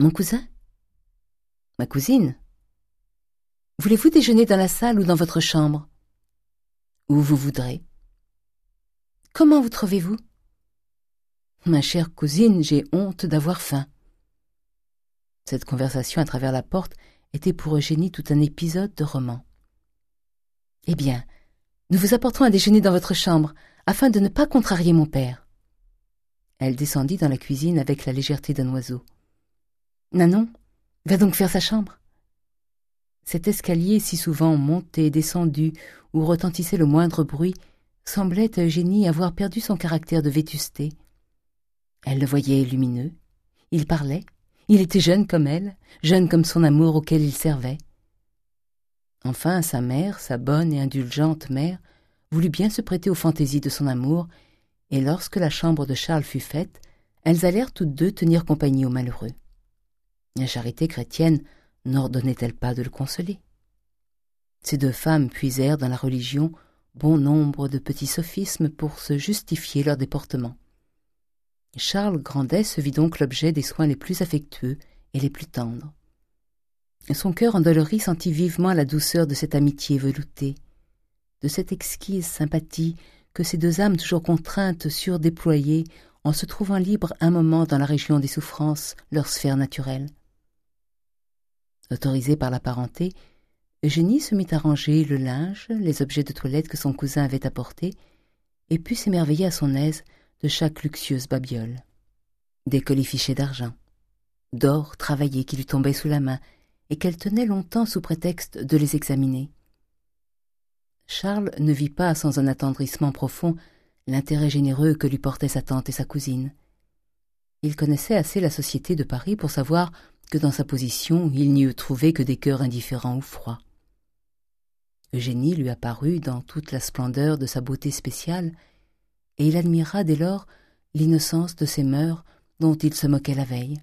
Mon cousin? Ma cousine? Voulez-vous déjeuner dans la salle ou dans votre chambre? Où vous voudrez. Comment vous trouvez-vous? Ma chère cousine, j'ai honte d'avoir faim. Cette conversation à travers la porte était pour Eugénie tout un épisode de roman. Eh bien, nous vous apporterons un déjeuner dans votre chambre, afin de ne pas contrarier mon père. Elle descendit dans la cuisine avec la légèreté d'un oiseau. Nanon, va donc faire sa chambre. Cet escalier si souvent monté et descendu, où retentissait le moindre bruit, semblait à Eugénie avoir perdu son caractère de vétusté. Elle le voyait lumineux, il parlait, il était jeune comme elle, jeune comme son amour auquel il servait. Enfin, sa mère, sa bonne et indulgente mère, voulut bien se prêter aux fantaisies de son amour, et lorsque la chambre de Charles fut faite, elles allèrent toutes deux tenir compagnie au malheureux. La charité chrétienne n'ordonnait-elle pas de le consoler? Ces deux femmes puisèrent dans la religion bon nombre de petits sophismes pour se justifier leur déportement. Charles Grandet se vit donc l'objet des soins les plus affectueux et les plus tendres. Son cœur endolori sentit vivement la douceur de cette amitié veloutée, de cette exquise sympathie que ces deux âmes toujours contraintes surdéployées en se trouvant libres un moment dans la région des souffrances, leur sphère naturelle. Autorisée par la parenté, Eugénie se mit à ranger le linge, les objets de toilette que son cousin avait apportés, et put s'émerveiller à son aise de chaque luxueuse babiole. Des colifichets d'argent, d'or travaillé qui lui tombait sous la main et qu'elle tenait longtemps sous prétexte de les examiner. Charles ne vit pas sans un attendrissement profond l'intérêt généreux que lui portaient sa tante et sa cousine. Il connaissait assez la société de Paris pour savoir que dans sa position il n'y eût trouvé que des cœurs indifférents ou froids. Eugénie lui apparut dans toute la splendeur de sa beauté spéciale, et il admira dès lors l'innocence de ses mœurs dont il se moquait la veille.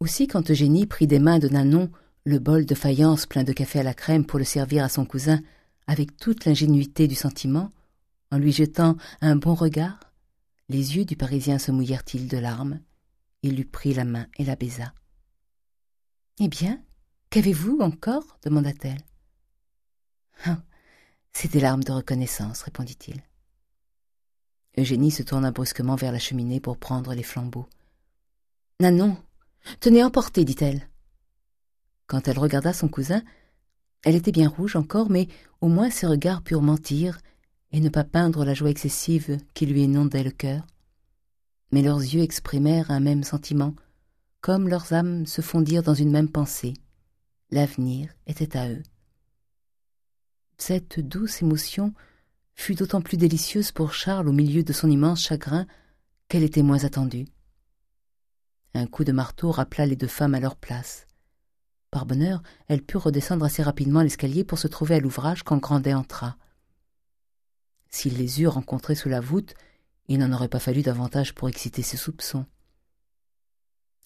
Aussi, quand Eugénie prit des mains de Nanon le bol de faïence plein de café à la crème pour le servir à son cousin avec toute l'ingénuité du sentiment, en lui jetant un bon regard, les yeux du Parisien se mouillèrent-ils de larmes. Il lui prit la main et la baisa. « Eh bien, qu'avez-vous encore » demanda-t-elle. Ah, « C'est des larmes de reconnaissance, répondit-il. Eugénie se tourna brusquement vers la cheminée pour prendre les flambeaux. « Nanon, tenez, emportez, dit-elle. Quand elle regarda son cousin, elle était bien rouge encore, mais au moins ses regards purent mentir et ne pas peindre la joie excessive qui lui inondait le cœur. Mais leurs yeux exprimèrent un même sentiment, comme leurs âmes se fondirent dans une même pensée. L'avenir était à eux. Cette douce émotion fut d'autant plus délicieuse pour Charles au milieu de son immense chagrin qu'elle était moins attendue. Un coup de marteau rappela les deux femmes à leur place. Par bonheur, elles purent redescendre assez rapidement l'escalier pour se trouver à l'ouvrage quand Grandet entra. S'il les eût rencontrés sous la voûte, il n'en aurait pas fallu davantage pour exciter ses soupçons.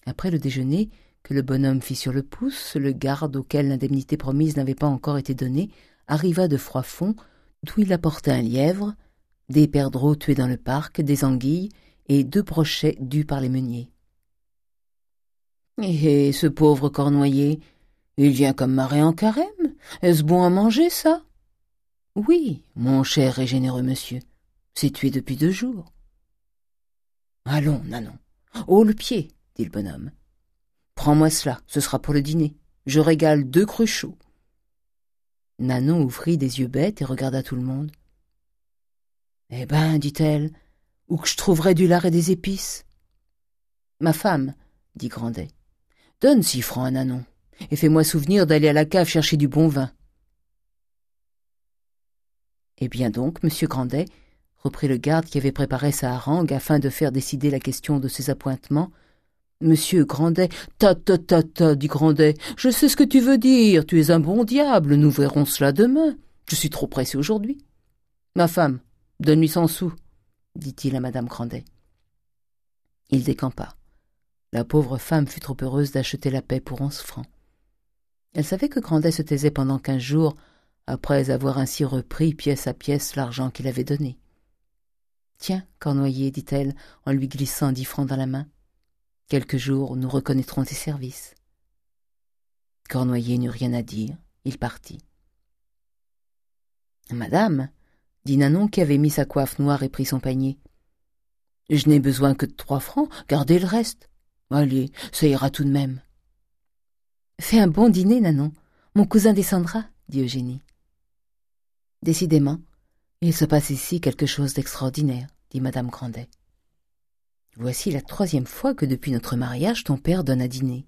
Après le déjeuner, que le bonhomme fit sur le pouce, le garde auquel l'indemnité promise n'avait pas encore été donnée, arriva de Froidfond, d'où il apporta un lièvre, des perdreaux tués dans le parc, des anguilles et deux brochets dus par les meuniers. « Eh, ce pauvre cornoyer il vient comme marée en carême. Est-ce bon à manger, ça? Oui, mon cher et généreux monsieur. C'est tué depuis deux jours. Allons, Nanon. Haut le pied, dit le bonhomme. Prends-moi cela, ce sera pour le dîner. Je régale deux cruchots. Nanon ouvrit des yeux bêtes et regarda tout le monde. Eh ben, dit-elle, où que je trouverais du lard et des épices? Ma femme, dit Grandet, donne six francs à Nanon et fais-moi souvenir d'aller à la cave chercher du bon vin. Eh bien donc, monsieur Grandet, reprit le garde qui avait préparé sa harangue afin de faire décider la question de ses appointements, Monsieur Grandet, ta ta ta ta, dit Grandet, je sais ce que tu veux dire, tu es un bon diable, nous verrons cela demain. Je suis trop pressé aujourd'hui. Ma femme, donne-lui cent sous, dit-il à madame Grandet. Il décampa. La pauvre femme fut trop heureuse d'acheter la paix pour onze francs. Elle savait que Grandet se taisait pendant quinze jours, après avoir ainsi repris pièce à pièce l'argent qu'il avait donné. Tiens, Cornoyer, dit-elle, en lui glissant dix francs dans la main. Quelques jours, nous reconnaîtrons tes services. Cornoyer n'eut rien à dire, il partit. Madame, dit Nanon qui avait mis sa coiffe noire et pris son panier, je n'ai besoin que de trois francs, gardez le reste. Allez, ça ira tout de même. Fais un bon dîner, Nanon. Mon cousin descendra, dit Eugénie. Décidément, il se passe ici quelque chose d'extraordinaire, dit madame Grandet. Voici la troisième fois que depuis notre mariage ton père donne à dîner.